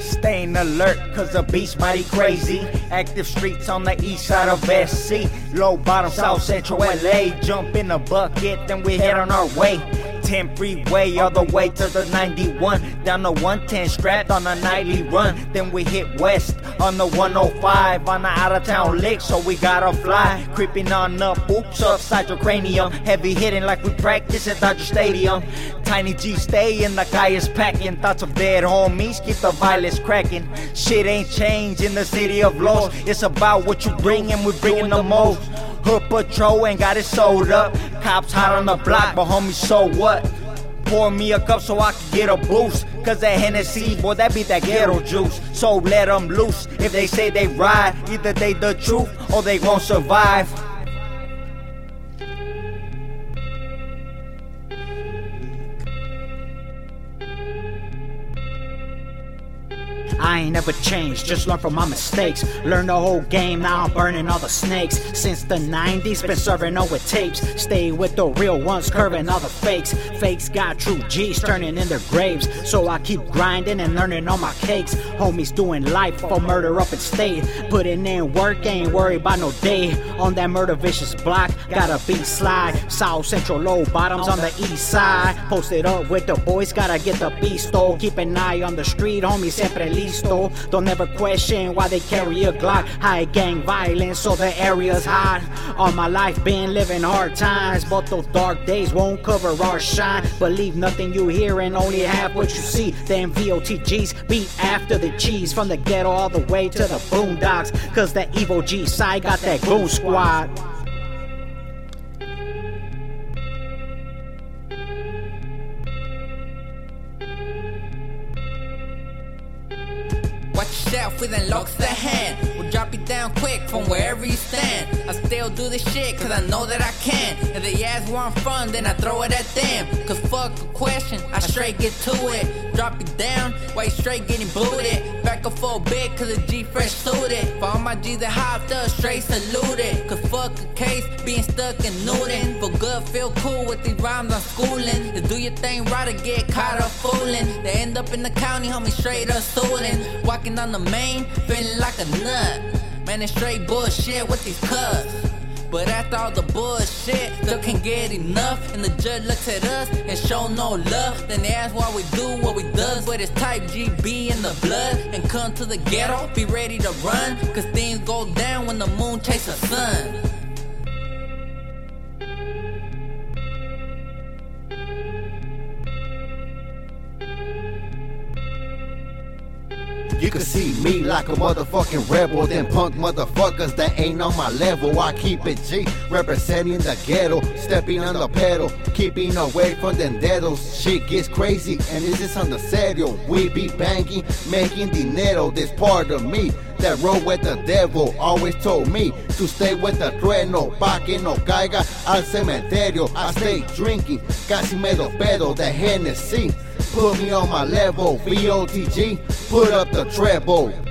staying alert, cause the beast mighty crazy. Active streets on the east side of SC. Low bottom, south central LA. Jump in a bucket, then we head on our way. 10 freeway all the way to the 91. Down the 110, strapped on a nightly run. Then we hit west on the 105 on the out of town lick, so we gotta fly. Creeping on up, oops, upside your cranium. Heavy hitting like we practice at Dodger Stadium. Tiny G stay in the guy is packing. Thoughts of dead homies keep the violence cracking. Shit ain't changed in the city of lost. It's about what you bring and we bringing the most. Hood patrol ain't got it sold up. Cops hot on the block, but homie, so what? Pour me a cup so I can get a boost. Cause that Hennessy, boy, that be that ghetto juice. So let them loose. If they say they ride, either they the truth or they won't survive. I ain't never changed, just learn from my mistakes. Learn the whole game, now I'm burning all the snakes. Since the 90s, been serving all over tapes. Stay with the real ones, curving all the fakes. Fakes got true G's turning in their graves. So I keep grinding and learning all my cakes. Homies doing life for murder up in state. Putting in work, ain't worried about no day. On that murder vicious block, gotta beat slide. South Central low bottoms on the east side. Posted up with the boys, gotta get the beast. Keep an eye on the street, homies siempre listo. Don't ever question why they carry a Glock. High gang violence, so the area's hot. All my life been living hard times, but those dark days won't cover our shine. Believe nothing you hear and only half what you see. Them VOTGs beat after the cheese from the ghetto all the way to the boondocks. Cause the evil G side got that goon squad. Yourself with locks the hand. We'll drop you down quick from wherever you stand. I still do this shit cause I know that I can. If they ask where I'm from, then I throw it at them. Cause fuck a question, I straight get to it. Drop you down while you straight getting booted. Back up for a bit cause the G fresh suited. For all my G's that hopped up, straight saluted. Cause fuck a case, being stuck in Newton. For good, feel cool with these rhymes I'm schooling. To do your thing right or get caught up fooling. They end up in the county, homie, straight up suiting. Walking on the main, feeling like a nut. Man, it's straight bullshit with these cuts. But after all the bullshit, still can't get enough. And the judge looks at us and show no love. Then they ask why we do what we does. But it's type GB in the blood. And come to the ghetto, be ready to run. Cause things go down when the moon chases the sun. Can see me like a motherfucking rebel. Them punk motherfuckers that ain't on my level. I keep it G, representing the ghetto. Stepping on the pedal, keeping away from them deados. Shit gets crazy, and this is on the serio. We be banging, making dinero. This part of me that roll with the devil always told me to stay with the trueno, pa' que no caiga al cementerio. I stay drinking, casi me lo pedo de Hennessy. Put me on my level, VOTG, put up the treble.